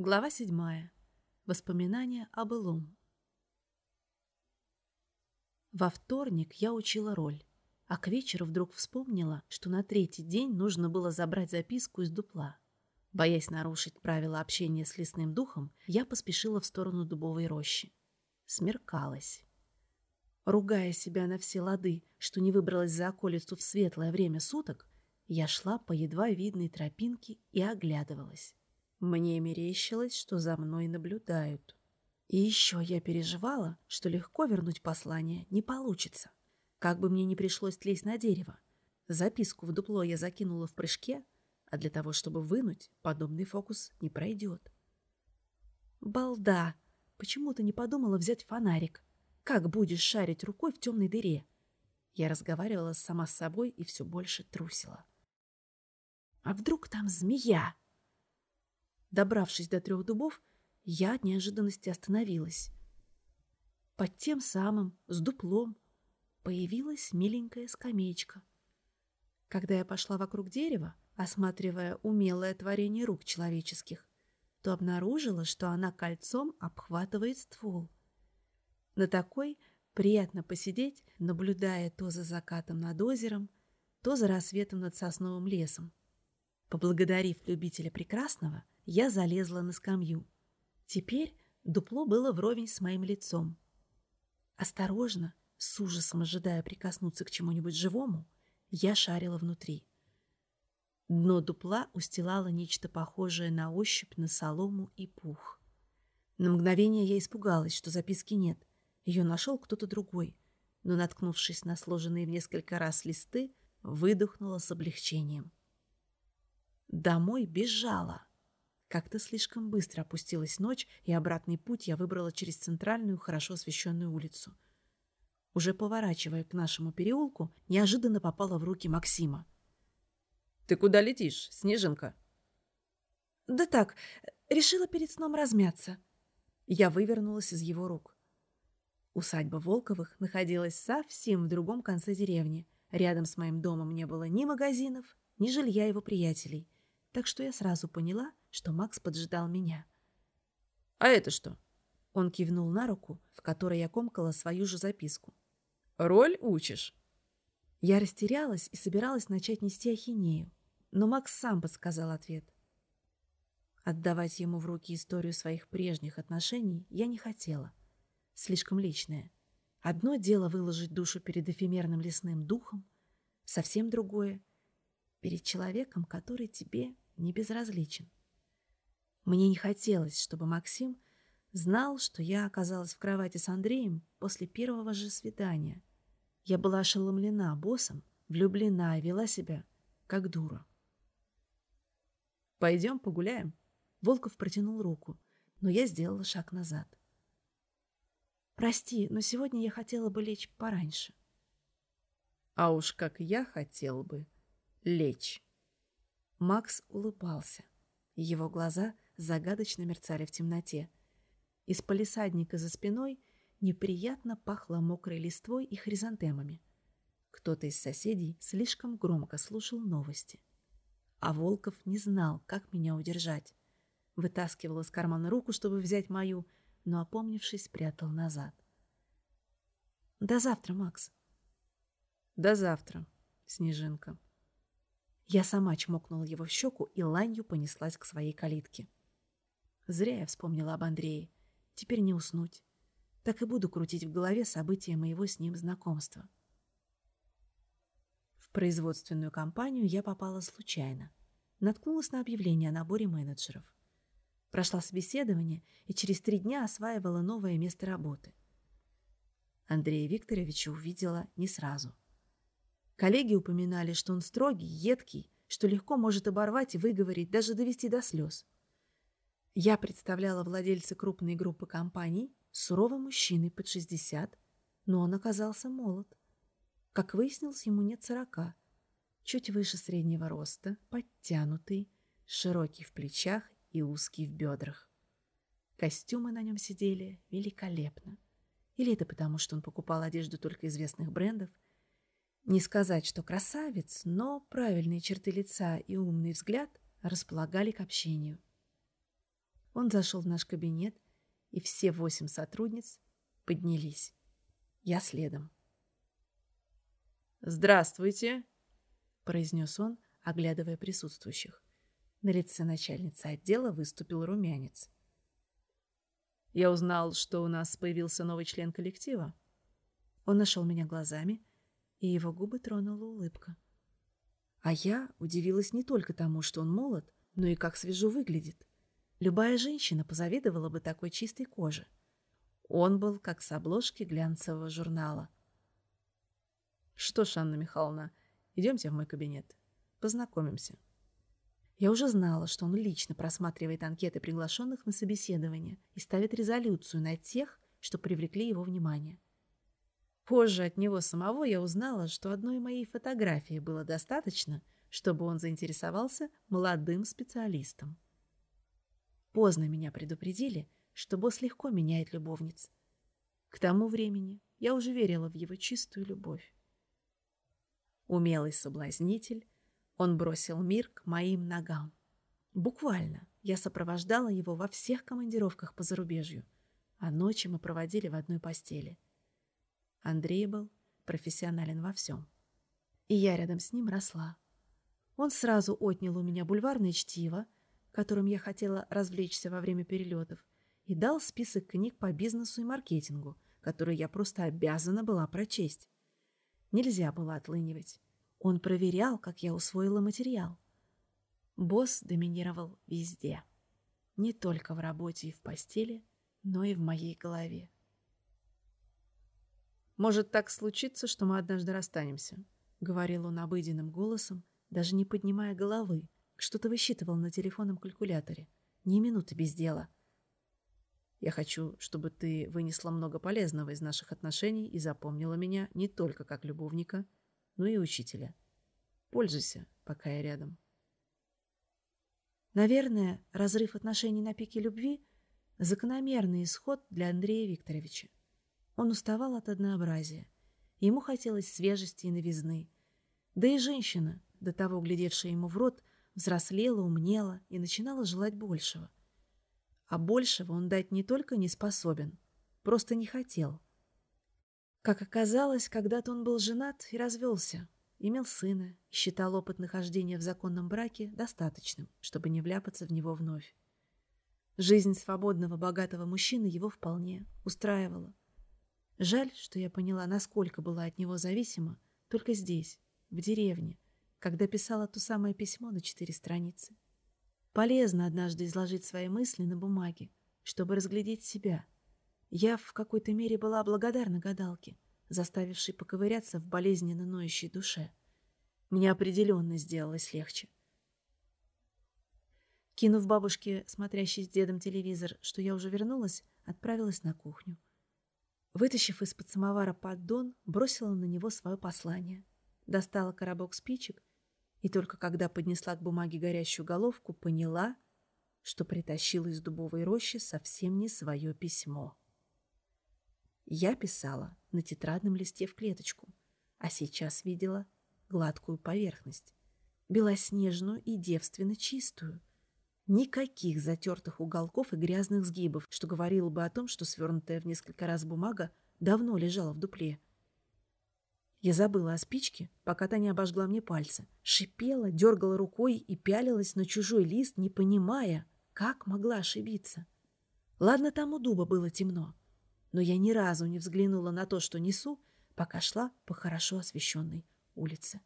Глава седьмая. Воспоминания о былом. Во вторник я учила роль, а к вечеру вдруг вспомнила, что на третий день нужно было забрать записку из дупла. Боясь нарушить правила общения с лесным духом, я поспешила в сторону дубовой рощи. Смеркалось. Ругая себя на все лады, что не выбралась за околицу в светлое время суток, я шла по едва видной тропинке и оглядывалась. Мне мерещилось, что за мной наблюдают. И еще я переживала, что легко вернуть послание не получится. Как бы мне не пришлось лезть на дерево. Записку в дупло я закинула в прыжке, а для того, чтобы вынуть, подобный фокус не пройдет. Балда! Почему ты не подумала взять фонарик? Как будешь шарить рукой в темной дыре? Я разговаривала сама с собой и все больше трусила. А вдруг там змея? Добравшись до трех дубов, я от неожиданности остановилась. Под тем самым, с дуплом, появилась миленькая скамеечка. Когда я пошла вокруг дерева, осматривая умелое творение рук человеческих, то обнаружила, что она кольцом обхватывает ствол. На такой приятно посидеть, наблюдая то за закатом над озером, то за рассветом над сосновым лесом. Поблагодарив любителя прекрасного, я залезла на скамью. Теперь дупло было вровень с моим лицом. Осторожно, с ужасом ожидая прикоснуться к чему-нибудь живому, я шарила внутри. Дно дупла устилало нечто похожее на ощупь на солому и пух. На мгновение я испугалась, что записки нет. Ее нашел кто-то другой, но, наткнувшись на сложенные в несколько раз листы, выдохнула с облегчением. Домой бежала. Как-то слишком быстро опустилась ночь, и обратный путь я выбрала через центральную, хорошо освещенную улицу. Уже поворачивая к нашему переулку, неожиданно попала в руки Максима. «Ты куда летишь, Снежинка?» «Да так, решила перед сном размяться». Я вывернулась из его рук. Усадьба Волковых находилась совсем в другом конце деревни. Рядом с моим домом не было ни магазинов, ни жилья его приятелей — так что я сразу поняла, что Макс поджидал меня. «А это что?» Он кивнул на руку, в которой я комкала свою же записку. «Роль учишь?» Я растерялась и собиралась начать нести ахинею, но Макс сам подсказал ответ. Отдавать ему в руки историю своих прежних отношений я не хотела. Слишком личное. Одно дело выложить душу перед эфемерным лесным духом, совсем другое перед человеком, который тебе не безразличен. Мне не хотелось, чтобы Максим знал, что я оказалась в кровати с Андреем после первого же свидания. Я была ошеломлена боссом, влюблена и вела себя как дура. «Пойдем погуляем?» Волков протянул руку, но я сделала шаг назад. «Прости, но сегодня я хотела бы лечь пораньше». «А уж как я хотел бы!» лечь. Макс улыбался. Его глаза загадочно мерцали в темноте. Из палисадника за спиной неприятно пахло мокрой листвой и хризантемами. Кто-то из соседей слишком громко слушал новости. А Волков не знал, как меня удержать. Вытаскивал из кармана руку, чтобы взять мою, но, опомнившись, спрятал назад. «До завтра, Макс». «До завтра, Снежинка». Я сама чмокнула его в щеку и ланью понеслась к своей калитке. Зря я вспомнила об Андрее. Теперь не уснуть. Так и буду крутить в голове события моего с ним знакомства. В производственную компанию я попала случайно. Наткнулась на объявление о наборе менеджеров. Прошла собеседование и через три дня осваивала новое место работы. Андрея Викторовича увидела не сразу — Коллеги упоминали, что он строгий, едкий, что легко может оборвать и выговорить, даже довести до слез. Я представляла владельца крупной группы компаний, суровый мужчиной под 60, но он оказался молод. Как выяснилось, ему нет сорока. Чуть выше среднего роста, подтянутый, широкий в плечах и узкий в бедрах. Костюмы на нем сидели великолепно. Или это потому, что он покупал одежду только известных брендов – не сказать, что красавец, но правильные черты лица и умный взгляд располагали к общению. Он зашел в наш кабинет, и все восемь сотрудниц поднялись. Я следом. «Здравствуйте», — произнес он, оглядывая присутствующих. На лице начальницы отдела выступил румянец. «Я узнал, что у нас появился новый член коллектива». Он нашел меня глазами, и его губы тронула улыбка. А я удивилась не только тому, что он молод, но и как свежо выглядит. Любая женщина позавидовала бы такой чистой коже. Он был как с обложки глянцевого журнала. «Что ж, Анна Михайловна, идемте в мой кабинет. Познакомимся». Я уже знала, что он лично просматривает анкеты приглашенных на собеседование и ставит резолюцию на тех, что привлекли его внимание. Позже от него самого я узнала, что одной моей фотографии было достаточно, чтобы он заинтересовался молодым специалистом. Поздно меня предупредили, что босс легко меняет любовниц. К тому времени я уже верила в его чистую любовь. Умелый соблазнитель, он бросил мир к моим ногам. Буквально я сопровождала его во всех командировках по зарубежью, а ночи мы проводили в одной постели. Андрей был профессионален во всем. И я рядом с ним росла. Он сразу отнял у меня бульварное чтиво, которым я хотела развлечься во время перелетов, и дал список книг по бизнесу и маркетингу, которые я просто обязана была прочесть. Нельзя было отлынивать. Он проверял, как я усвоила материал. Босс доминировал везде. Не только в работе и в постели, но и в моей голове. «Может так случиться, что мы однажды расстанемся», — говорил он обыденным голосом, даже не поднимая головы, что-то высчитывал на телефонном калькуляторе. Ни минуты без дела. Я хочу, чтобы ты вынесла много полезного из наших отношений и запомнила меня не только как любовника, но и учителя. Пользуйся, пока я рядом. Наверное, разрыв отношений на пике любви – закономерный исход для Андрея Викторовича. Он уставал от однообразия. Ему хотелось свежести и новизны. Да и женщина, до того глядевшая ему в рот, взрослела, умнела и начинала желать большего. А большего он дать не только не способен, просто не хотел. Как оказалось, когда-то он был женат и развелся, имел сына и считал опыт нахождения в законном браке достаточным, чтобы не вляпаться в него вновь. Жизнь свободного, богатого мужчины его вполне устраивала. Жаль, что я поняла, насколько была от него зависима только здесь, в деревне, когда писала то самое письмо на четыре страницы. Полезно однажды изложить свои мысли на бумаге, чтобы разглядеть себя. Я в какой-то мере была благодарна гадалке, заставившей поковыряться в болезненно ноющей душе. Мне определенно сделалось легче. Кинув бабушке, смотрящей с дедом телевизор, что я уже вернулась, отправилась на кухню. Вытащив из-под самовара поддон, бросила на него свое послание. Достала коробок спичек и только когда поднесла к бумаге горящую головку, поняла, что притащила из дубовой рощи совсем не свое письмо. Я писала на тетрадном листе в клеточку, а сейчас видела гладкую поверхность, белоснежную и девственно чистую. Никаких затертых уголков и грязных сгибов, что говорило бы о том, что свернутая в несколько раз бумага давно лежала в дупле. Я забыла о спичке, пока та не обожгла мне пальцы. Шипела, дергала рукой и пялилась на чужой лист, не понимая, как могла ошибиться. Ладно, там у дуба было темно, но я ни разу не взглянула на то, что несу, пока шла по хорошо освещенной улице.